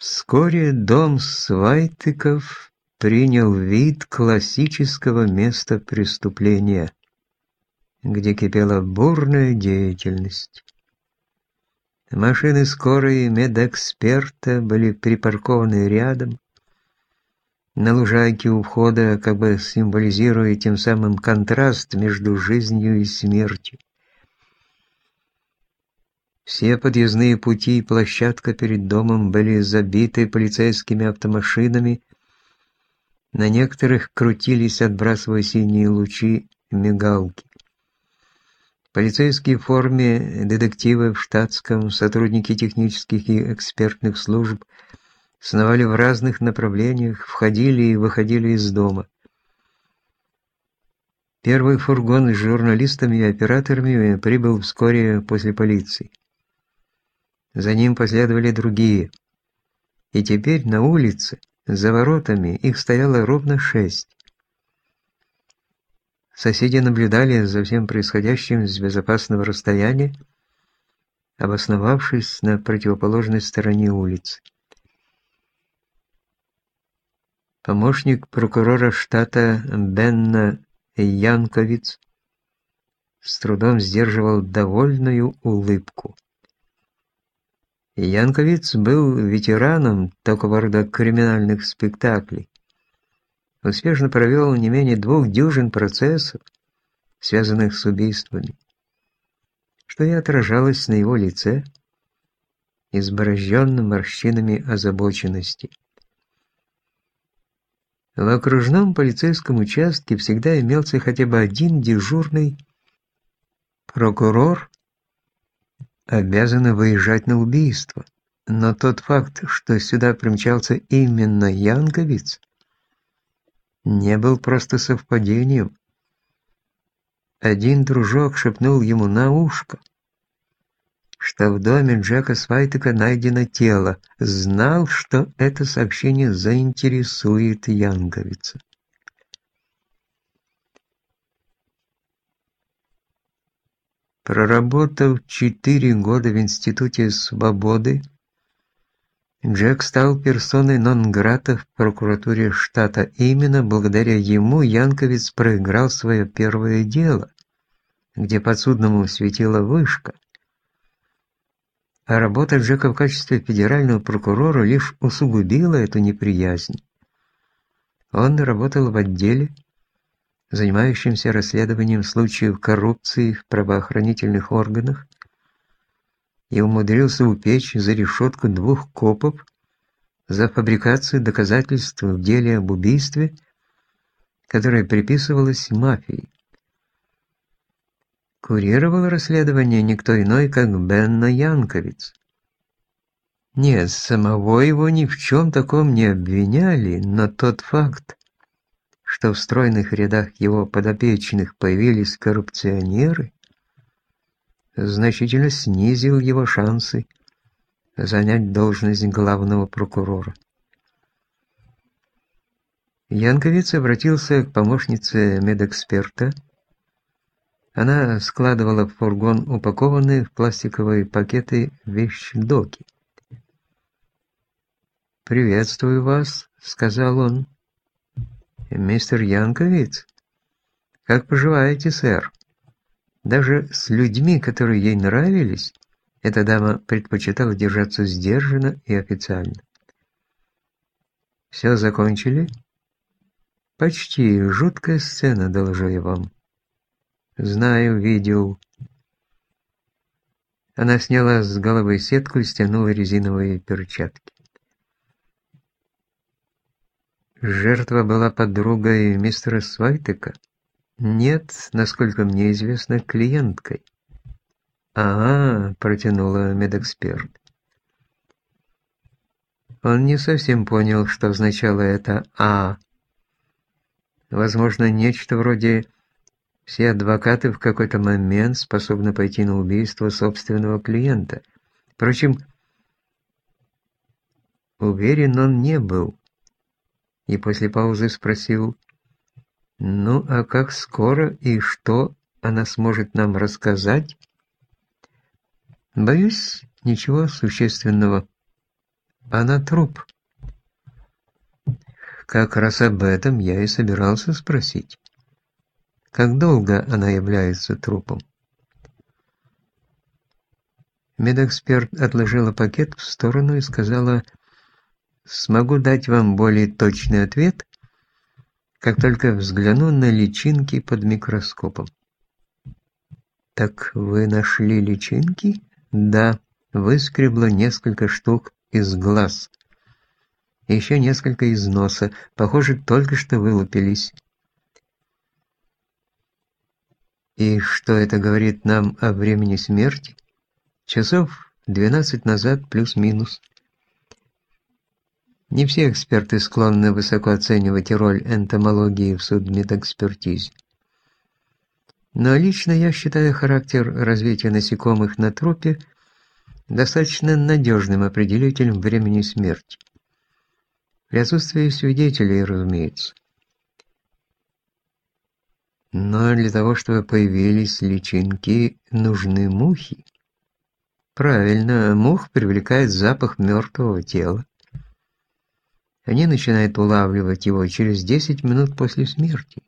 Вскоре дом Свайтыков принял вид классического места преступления, где кипела бурная деятельность. Машины скорой медэксперта были припаркованы рядом, на лужайке у входа, как бы символизируя тем самым контраст между жизнью и смертью. Все подъездные пути и площадка перед домом были забиты полицейскими автомашинами, на некоторых крутились, отбрасывая синие лучи, мигалки. Полицейские в форме, детективы в штатском, сотрудники технических и экспертных служб сновали в разных направлениях, входили и выходили из дома. Первый фургон с журналистами и операторами прибыл вскоре после полиции. За ним последовали другие. И теперь на улице, за воротами, их стояло ровно шесть. Соседи наблюдали за всем происходящим с безопасного расстояния, обосновавшись на противоположной стороне улицы. Помощник прокурора штата Бенна Янковиц с трудом сдерживал довольную улыбку. Янковиц был ветераном такого рода криминальных спектаклей. Успешно провел не менее двух дюжин процессов, связанных с убийствами, что и отражалось на его лице, изборожденном морщинами озабоченности. В окружном полицейском участке всегда имелся хотя бы один дежурный прокурор обязаны выезжать на убийство. Но тот факт, что сюда примчался именно Янковиц, не был просто совпадением. Один дружок шепнул ему на ушко, что в доме Джека Свайтека найдено тело, знал, что это сообщение заинтересует Янковица. Проработав четыре года в Институте свободы, Джек стал персоной нон-грата в прокуратуре штата. Именно благодаря ему Янковец проиграл свое первое дело, где подсудному светила вышка. А работа Джека в качестве федерального прокурора лишь усугубила эту неприязнь. Он работал в отделе, занимающимся расследованием случаев коррупции в правоохранительных органах, и умудрился упечь за решетку двух копов за фабрикацию доказательств в деле об убийстве, которое приписывалось мафии. Курировал расследование никто иной, как Бенна Янковиц. Нет, самого его ни в чем таком не обвиняли, но тот факт, что в стройных рядах его подопечных появились коррупционеры, значительно снизил его шансы занять должность главного прокурора. Янковиц обратился к помощнице медэксперта. Она складывала в фургон упакованные в пластиковые пакеты вещдоки. «Приветствую вас», — сказал он. «Мистер Янковиц? Как поживаете, сэр?» Даже с людьми, которые ей нравились, эта дама предпочитала держаться сдержанно и официально. «Все закончили?» «Почти. Жуткая сцена, доложу я вам». «Знаю, видел». Она сняла с головы сетку и стянула резиновые перчатки. Жертва была подругой мистера Свайтека? Нет, насколько мне известно, клиенткой. «Ага», — протянула медэксперт. Он не совсем понял, что означало это «а». Возможно, нечто вроде «все адвокаты в какой-то момент способны пойти на убийство собственного клиента». Впрочем, уверен он не был и после паузы спросил, «Ну, а как скоро и что она сможет нам рассказать?» «Боюсь, ничего существенного». Она труп. Как раз об этом я и собирался спросить. Как долго она является трупом? Медэксперт отложила пакет в сторону и сказала, «Смогу дать вам более точный ответ, как только взгляну на личинки под микроскопом». «Так вы нашли личинки?» «Да, выскребла несколько штук из глаз. Еще несколько из носа, похоже, только что вылупились». «И что это говорит нам о времени смерти?» Часов 12 назад плюс-минус. Не все эксперты склонны высоко оценивать роль энтомологии в судмедэкспертизе. Но лично я считаю характер развития насекомых на трупе достаточно надежным определителем времени смерти. При отсутствии свидетелей, разумеется. Но для того, чтобы появились личинки, нужны мухи. Правильно, мух привлекает запах мертвого тела. Они начинают улавливать его через 10 минут после смерти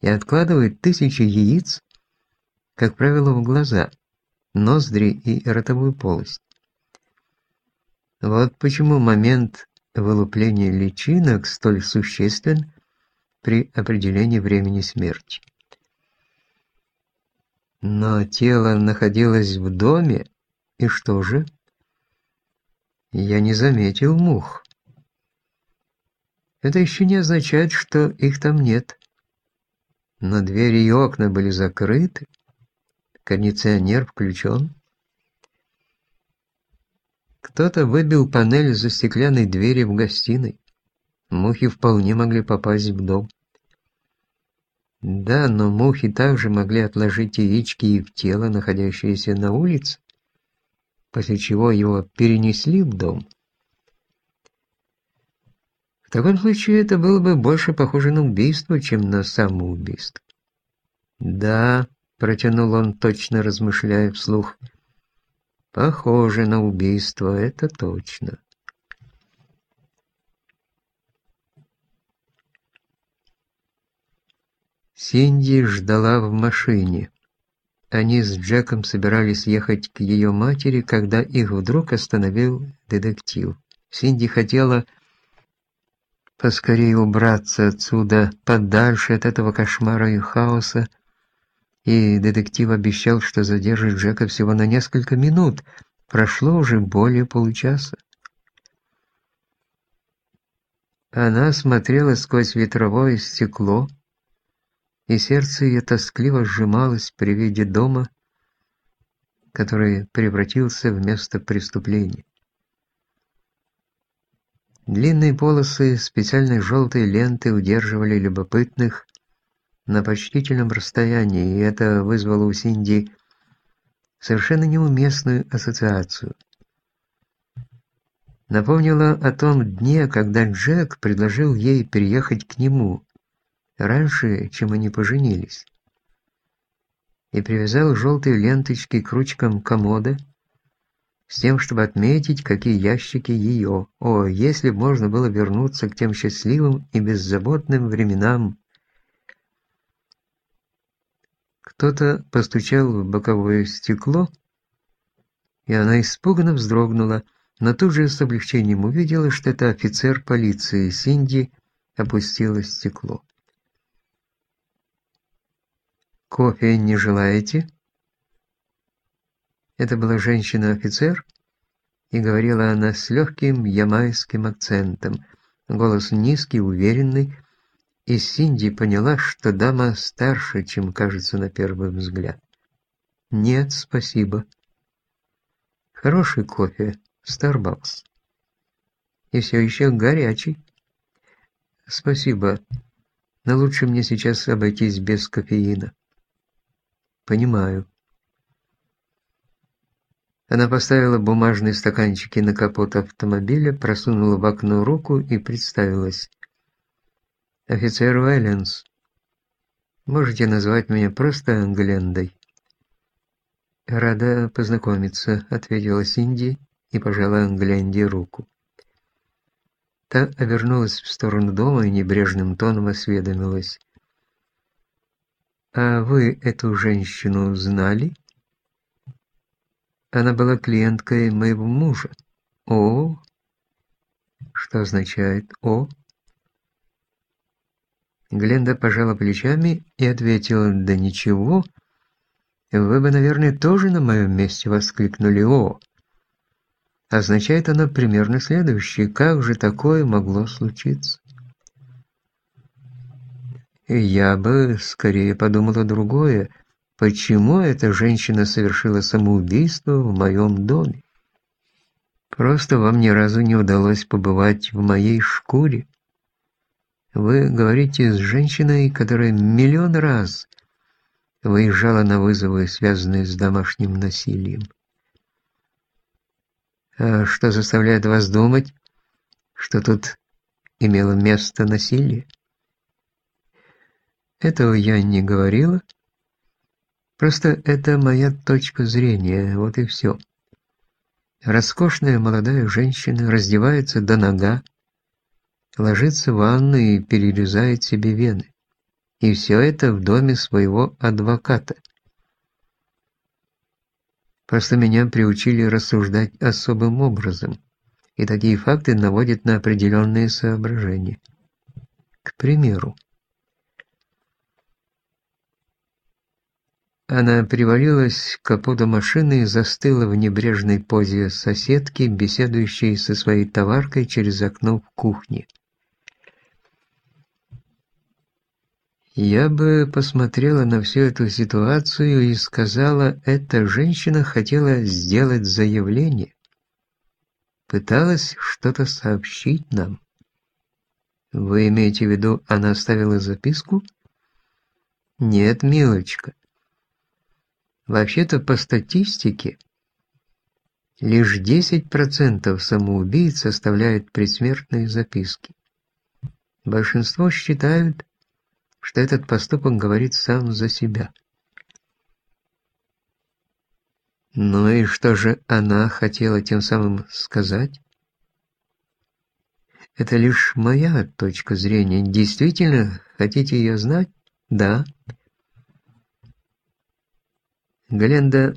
и откладывают тысячи яиц, как правило, в глаза, ноздри и ротовую полость. Вот почему момент вылупления личинок столь существен при определении времени смерти. Но тело находилось в доме, и что же? Я не заметил мух. Это еще не означает, что их там нет. Но двери и окна были закрыты, кондиционер включен. Кто-то выбил панель за стеклянной двери в гостиной. Мухи вполне могли попасть в дом. Да, но мухи также могли отложить яички и в тело, находящееся на улице, после чего его перенесли в дом. В таком случае это было бы больше похоже на убийство, чем на самоубийство. «Да», — протянул он, точно размышляя вслух, — «похоже на убийство, это точно». Синди ждала в машине. Они с Джеком собирались ехать к ее матери, когда их вдруг остановил детектив. Синди хотела поскорее убраться отсюда, подальше от этого кошмара и хаоса, и детектив обещал, что задержит Джека всего на несколько минут. Прошло уже более получаса. Она смотрела сквозь ветровое стекло, и сердце ее тоскливо сжималось при виде дома, который превратился в место преступления. Длинные полосы специальной желтой ленты удерживали любопытных на почтительном расстоянии, и это вызвало у Синди совершенно неуместную ассоциацию. Напомнила о том дне, когда Джек предложил ей переехать к нему, раньше, чем они поженились, и привязал желтые ленточки к ручкам комода, с тем, чтобы отметить, какие ящики ее. О, если бы можно было вернуться к тем счастливым и беззаботным временам. Кто-то постучал в боковое стекло, и она испуганно вздрогнула, но тут же с облегчением увидела, что это офицер полиции. Синди опустила стекло. «Кофе не желаете?» Это была женщина-офицер, и говорила она с легким ямайским акцентом. Голос низкий, уверенный, и Синди поняла, что дама старше, чем кажется на первый взгляд. «Нет, спасибо. Хороший кофе, Starbucks. И все еще горячий. Спасибо, но лучше мне сейчас обойтись без кофеина». Понимаю. Она поставила бумажные стаканчики на капот автомобиля, просунула в окно руку и представилась. «Офицер Вайленс, можете назвать меня просто Глендой?» «Рада познакомиться», — ответила Синди и пожала Гленде руку. Та обернулась в сторону дома и небрежным тоном осведомилась. «А вы эту женщину знали?» «Она была клиенткой моего мужа». «О!» «Что означает «о»?» Гленда пожала плечами и ответила «Да ничего». «Вы бы, наверное, тоже на моем месте воскликнули «о». Означает оно примерно следующее. Как же такое могло случиться? Я бы скорее подумала другое. Почему эта женщина совершила самоубийство в моем доме? Просто вам ни разу не удалось побывать в моей шкуре. Вы говорите с женщиной, которая миллион раз выезжала на вызовы, связанные с домашним насилием. А что заставляет вас думать, что тут имело место насилие? Этого я не говорила. Просто это моя точка зрения, вот и все. Роскошная молодая женщина раздевается до нога, ложится в ванну и перерезает себе вены. И все это в доме своего адвоката. Просто меня приучили рассуждать особым образом, и такие факты наводят на определенные соображения. К примеру, Она привалилась к капоту машины и застыла в небрежной позе соседки, беседующей со своей товаркой через окно в кухне. Я бы посмотрела на всю эту ситуацию и сказала, эта женщина хотела сделать заявление. Пыталась что-то сообщить нам. Вы имеете в виду, она оставила записку? Нет, милочка. Вообще-то по статистике лишь 10% самоубийц оставляют предсмертные записки. Большинство считают, что этот поступок говорит сам за себя. Ну и что же она хотела тем самым сказать? Это лишь моя точка зрения. Действительно, хотите ее знать? Да. Галенда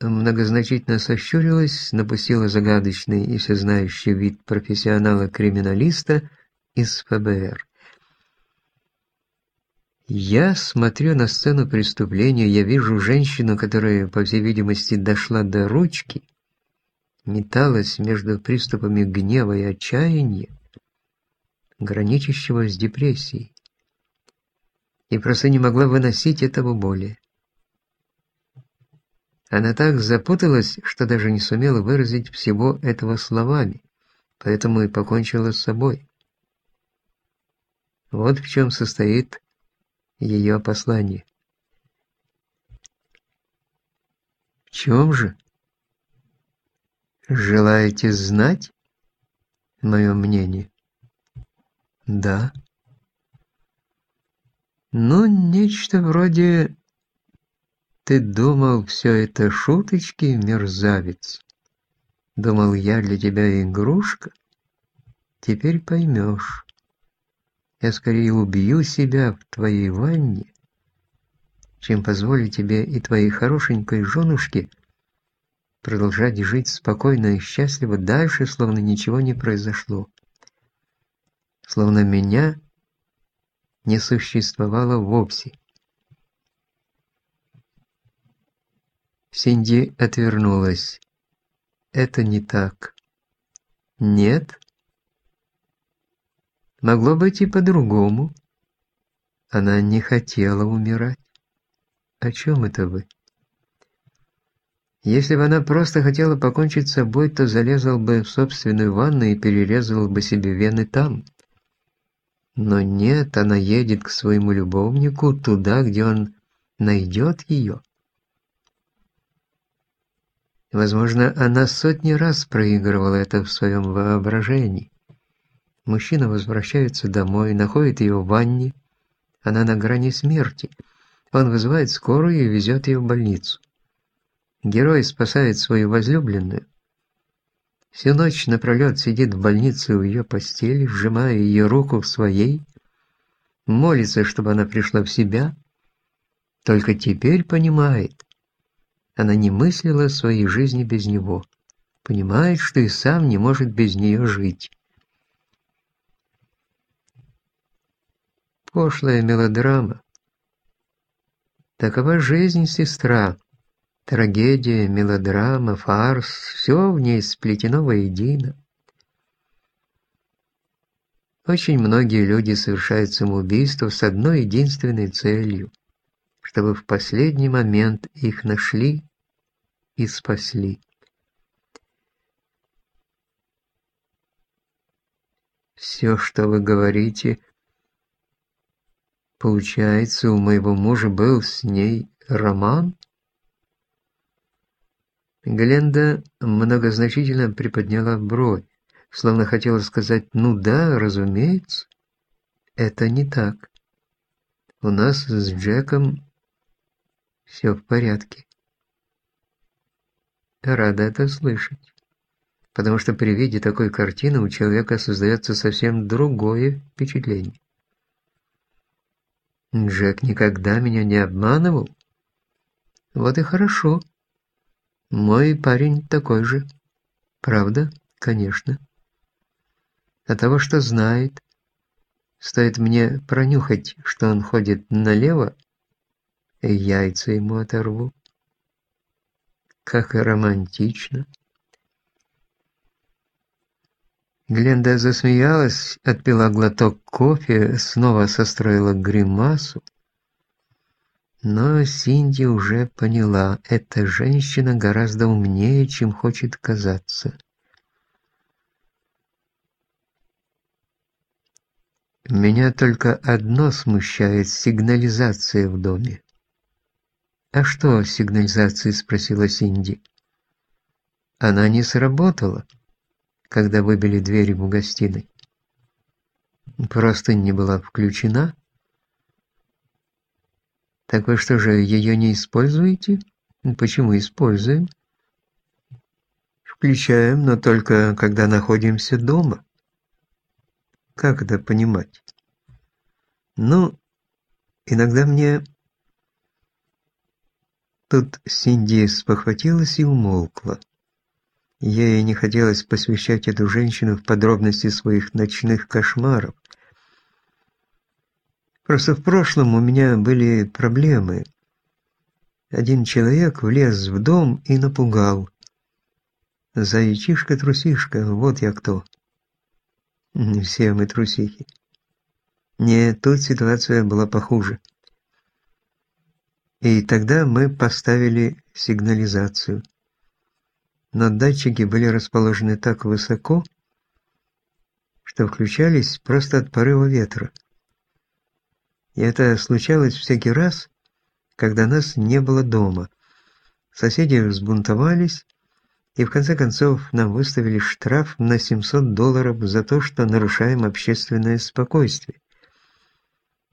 многозначительно сощурилась, напустила загадочный и всезнающий вид профессионала-криминалиста из ФБР. Я смотрю на сцену преступления, я вижу женщину, которая, по всей видимости, дошла до ручки, металась между приступами гнева и отчаяния, граничащего с депрессией, и просто не могла выносить этого боли. Она так запуталась, что даже не сумела выразить всего этого словами, поэтому и покончила с собой. Вот в чем состоит ее послание. В чем же? Желаете знать мое мнение? Да. Ну, нечто вроде «Ты думал, все это шуточки, мерзавец? Думал, я для тебя игрушка? Теперь поймешь» я скорее убью себя в твоей ванне, чем позволю тебе и твоей хорошенькой женушке продолжать жить спокойно и счастливо дальше, словно ничего не произошло. Словно меня не существовало вовсе. Синди отвернулась. Это не так. Нет? Могло быть и по-другому. Она не хотела умирать. О чем это вы? Если бы она просто хотела покончить с собой, то залезла бы в собственную ванну и перерезала бы себе вены там. Но нет, она едет к своему любовнику туда, где он найдет ее. Возможно, она сотни раз проигрывала это в своем воображении. Мужчина возвращается домой, находит ее в ванне. Она на грани смерти. Он вызывает скорую и везет ее в больницу. Герой спасает свою возлюбленную. Всю ночь напролет сидит в больнице у ее постели, сжимая ее руку в своей, молится, чтобы она пришла в себя. Только теперь понимает, она не мыслила своей жизни без него, понимает, что и сам не может без нее жить. Пошлая мелодрама. Такова жизнь, сестра. Трагедия, мелодрама, фарс – все в ней сплетено воедино. Очень многие люди совершают самоубийство с одной единственной целью – чтобы в последний момент их нашли и спасли. Все, что вы говорите, получается, у моего мужа был с ней роман? Гленда многозначительно приподняла бровь, словно хотела сказать «ну да, разумеется». Это не так. У нас с Джеком все в порядке. Рада это слышать, потому что при виде такой картины у человека создается совсем другое впечатление. Джек никогда меня не обманывал. Вот и хорошо. Мой парень такой же. Правда? Конечно. От того, что знает, стоит мне пронюхать, что он ходит налево, яйца ему оторву. Как романтично. Гленда засмеялась, отпила глоток кофе, снова состроила гримасу. Но Синди уже поняла, эта женщина гораздо умнее, чем хочет казаться. Меня только одно смущает – сигнализация в доме. «А что сигнализация?» – спросила Синди. «Она не сработала, когда выбили двери в гостиной. Просто не была включена». Так вы что же, ее не используете? Почему используем? Включаем, но только когда находимся дома. Как это понимать? Ну, иногда мне... Тут Синди спохватилась и умолкла. Ей не хотелось посвящать эту женщину в подробности своих ночных кошмаров. Просто в прошлом у меня были проблемы. Один человек влез в дом и напугал. Зайчишка-трусишка, вот я кто. Все мы трусихи. Нет, тут ситуация была похуже. И тогда мы поставили сигнализацию. Но датчики были расположены так высоко, что включались просто от порыва ветра. И это случалось всякий раз, когда нас не было дома. Соседи взбунтовались, и в конце концов нам выставили штраф на 700 долларов за то, что нарушаем общественное спокойствие.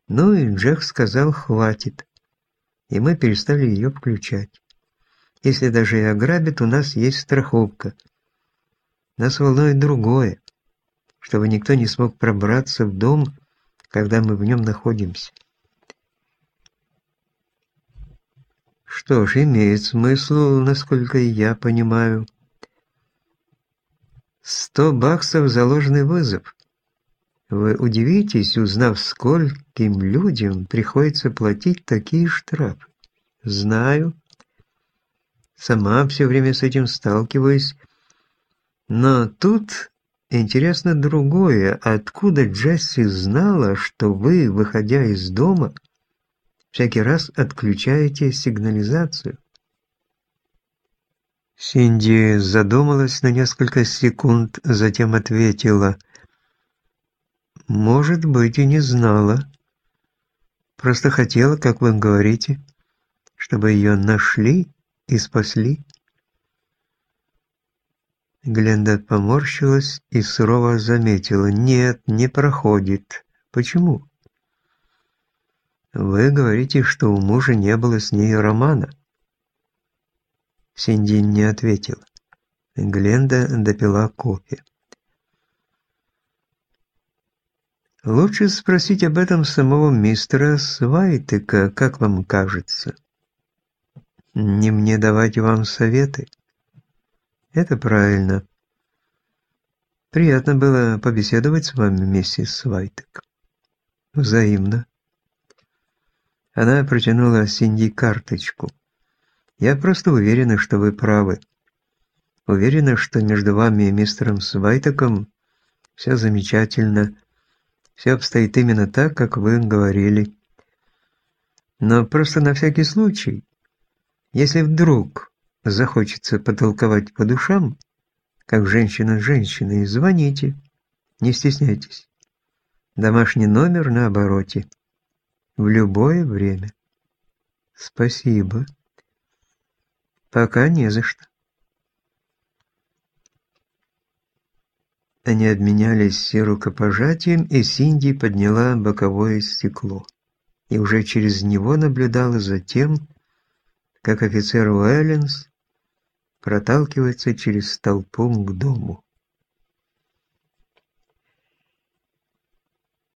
Ну и Джек сказал «хватит», и мы перестали ее включать. Если даже и ограбят, у нас есть страховка. Нас волнует другое, чтобы никто не смог пробраться в дом когда мы в нем находимся. Что ж, имеет смысл, насколько я понимаю. Сто баксов заложенный вызов. Вы удивитесь, узнав, скольким людям приходится платить такие штрафы. Знаю. Сама все время с этим сталкиваюсь. Но тут Интересно другое, откуда Джесси знала, что вы, выходя из дома, всякий раз отключаете сигнализацию? Синди задумалась на несколько секунд, затем ответила. «Может быть, и не знала. Просто хотела, как вы говорите, чтобы ее нашли и спасли». Гленда поморщилась и сурово заметила. «Нет, не проходит. Почему?» «Вы говорите, что у мужа не было с ней романа». Синди не ответила. Гленда допила кофе. Лучше спросить об этом самого мистера Свайтека, как вам кажется. Не мне давать вам советы. Это правильно. Приятно было побеседовать с вами, миссис Свайтек. Взаимно. Она протянула Синди карточку. Я просто уверена, что вы правы. Уверена, что между вами и мистером Свайтеком все замечательно. Все обстоит именно так, как вы говорили. Но просто на всякий случай, если вдруг захочется потолковать по душам, как женщина с женщиной, звоните, не стесняйтесь. Домашний номер на обороте. В любое время. Спасибо. Пока не за что. Они обменялись рукопожатием, и Синди подняла боковое стекло и уже через него наблюдала за тем, как офицер Уэлленс проталкивается через толпу к дому.